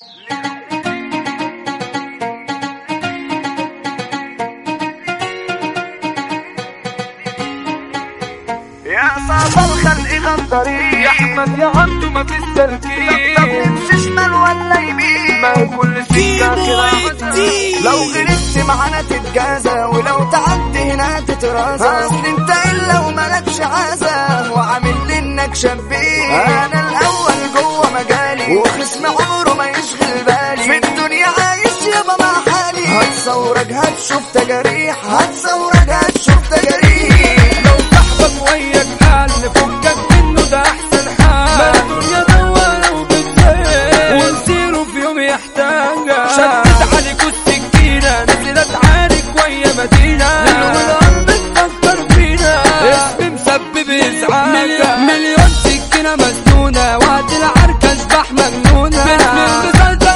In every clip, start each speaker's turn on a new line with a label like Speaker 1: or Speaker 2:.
Speaker 1: يا الخلق
Speaker 2: يا أحمد يا عبدو ما في
Speaker 1: طب
Speaker 2: التركيب
Speaker 1: نمشي شمال ولا يمين؟
Speaker 2: ما كل سكة كده.
Speaker 1: لو غلطت معانا تتجازى ولو تعدي هنا تترازى. أصل أنت إلا وملكش عازة وعامل إنك شبيه. هتصورك هتشوف تجاريح. هتصورك هتشوف تجاريح.
Speaker 2: لو صاحبك وياك قال فكك منه ده أحسن حال. ما الدنيا دوارة وبتزيد ونسيره في يوم يحتاجك. شدت عليك السكينة نزلت عارك ويا مدينة. تفكر فينا. اسمي مسبب مليون سكينة مسنونة. وقت العركة اشباح مجنونة. من مسلسل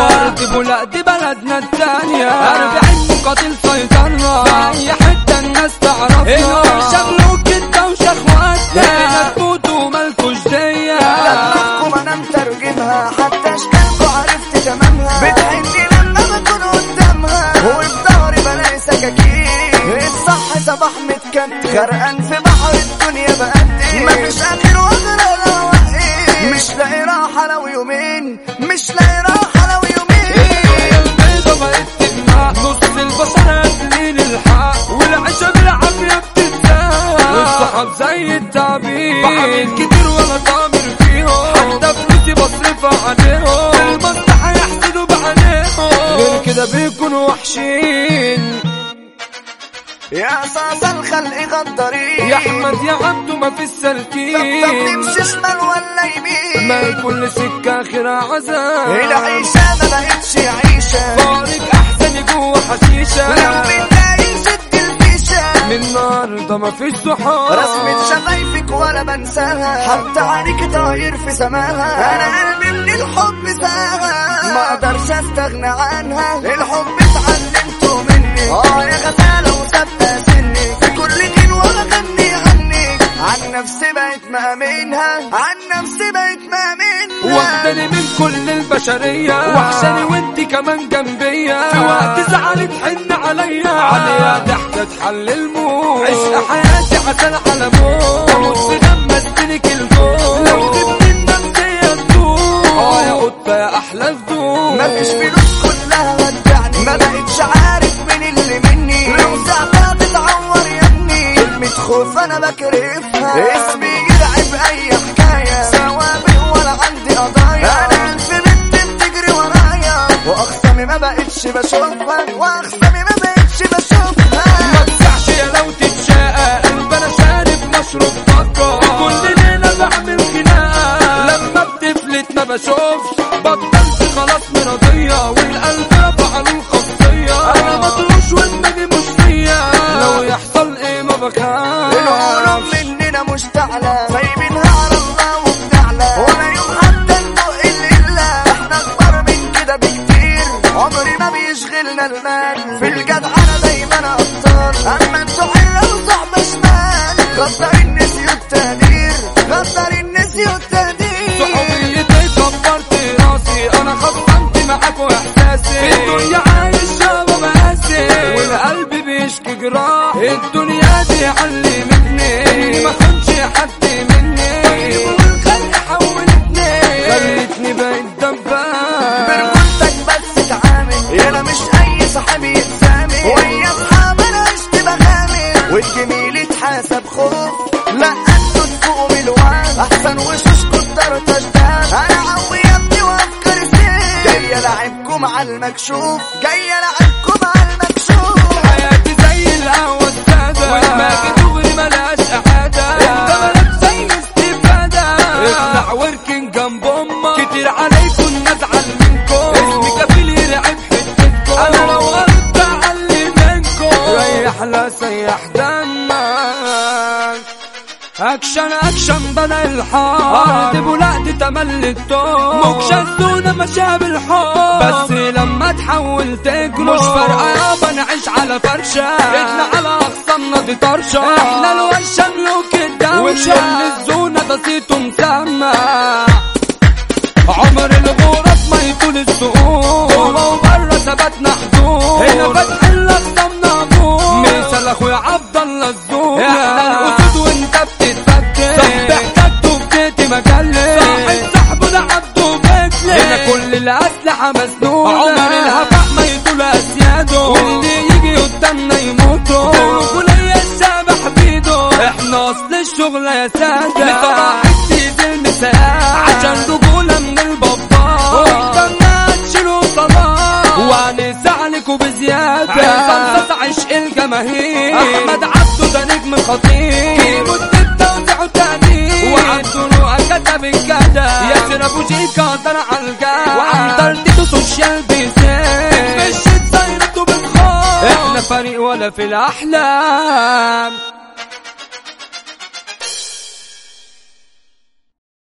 Speaker 2: وارض بولا دي بلدنا التانية أربعين مقاتل سيطرنا في أي حتة الناس تعرفنا. هنا شغلوك الدوشة اخواتنا هنا تموتوا ومالكوش دية
Speaker 1: دمكم أنا مترجمها. حتى اشكالكم عرفت تمامها. بتحني لما بكون قدامها. وبظهري بلاقي سكاكين الصح صباح متكتل غرقان في بحر الدنيا بقدم مفيش اخر واغرى لو وقف مش لاقي راحة لو يومين. مش لاقي راحة
Speaker 2: والصحاب زي التعبير. بعمل كتير ولا ضامر فيهم. حتى فلوسي بصرفها عليهم. المصلحة يحسدوا بعينيهم. غير كده بيكونوا وحشين.
Speaker 1: يا صاص الخلق غدارين.
Speaker 2: يا أحمد يا عبدو ما في
Speaker 1: طب
Speaker 2: السلكين
Speaker 1: نمشي شمال ولا يمين.
Speaker 2: ما كل سكة آخرها عذاب.
Speaker 1: العيشة ما بقتش
Speaker 2: ما فيش صحاب
Speaker 1: رسمة شفايفك ولا بنساها. حتى عليك طاير في سماها. أنا قلبي من الحب ساها. ما أقدرش أستغنى عنها. الحب اتعلمته مني آه. يا غزالة وثابتة سني. في كل جيل واغني عنك عن نفسي بقيت مأمنها. عن نفسي بقيت مأمنها
Speaker 2: واخداني من كل البشرية. وحشاني وانت كمان جنبيا في وقت زعلي تحن عليا. عليا ضحكة تحل الموت. عشق حياتي عسل على موت. في غمستنك الجوع. لو غبت الناس دي تدوم آه يا قطة يا أحلى الذوق
Speaker 1: مفيش فلوس كلها هتبعني ما بقتش عارف مين اللي مني. لو ساعتها تتعور يا ابني كلمة خوف أنا بكرفها بقتش بشوفها واخصامي ما بقتش بشوفها
Speaker 2: ما يا لو تتشاقى قلب أنا شارب مشروب فكر كل ليلة بعمل خناقة. لما بتفلت ما بشوفش بطلت خلاص مرضية والقلب رفع له الخاصية أنا مطروش ودماغي مش فيا. لو يحصل إيه ما
Speaker 1: العالم المال في الجدعنة دايما ابطال اما أنتوا حلة وصحبة شمال غدارين نسيوا التقدير غدارين نسيوا التقدير
Speaker 2: صحوبيتي كبرت راسي أنا خصمت معاكوا احساسي الدنيا عايش يابا مقاسي والقلب بيشكي جراح الدنيا دي علمتني
Speaker 1: يتحاسب خوف لا أنتوا تفوقوا من الوعد أحسن وشوشكوا الطرطش ده أنا عوي يا ابني وافكار سيف جاي العبكم على المكشوف. جاي العبكم على المكشوف.
Speaker 2: حياتي زي القهوة السادة. ودماغي دغري ملهاش إعادة انت مالك زي استفادة. اخلع واركن جنب أمك. كتير عليكم نزعل منكم. اسمي كفيل يرعب حتتكم أنا لو غلطت اعلي منكم ريح لا سيح دمك اكشن اكشن بدا الحار بولاد تملي الدور موك شدونا مشاب الحار بس لما تحول تجرو مش فارقة يابا نعيش على فرشة. إحنا على اخصامنا دي طرشه إحنا الوشه ملوك الدوشة. واللي الزونه بسيطه مسمى الأسلحة مسنونة عمر الهفاء ما يطول أسياده واللي يجي قدامنا يموتوا بالرجولية الشبح بيده. إحنا أصل الشغل يا سادة. عشان رجولة من وقدامنا تشيلوا بزيادة. عشق الجماهير أحمد عبده ده نجم خطير كيمو التوزيع تاني وعبده كتب الكدا ياسر أبو شيكا طلع على تيتو سوشيال بيسين مش زينته بتخاف إحنا فريق ولا في الأحلام.